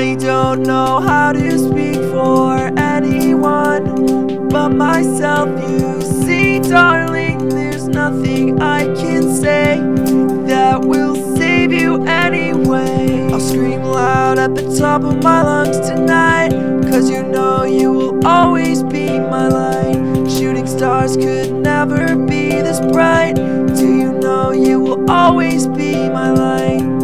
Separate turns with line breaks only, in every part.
don't know how to speak for anyone but myself. You see, darling, there's nothing I can say that will save you anyway. I'll scream loud at the top of my lungs tonight, cause you know you will always be my light. Shooting stars could never be this bright. Do you know you will always be my light?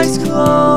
Eyes closed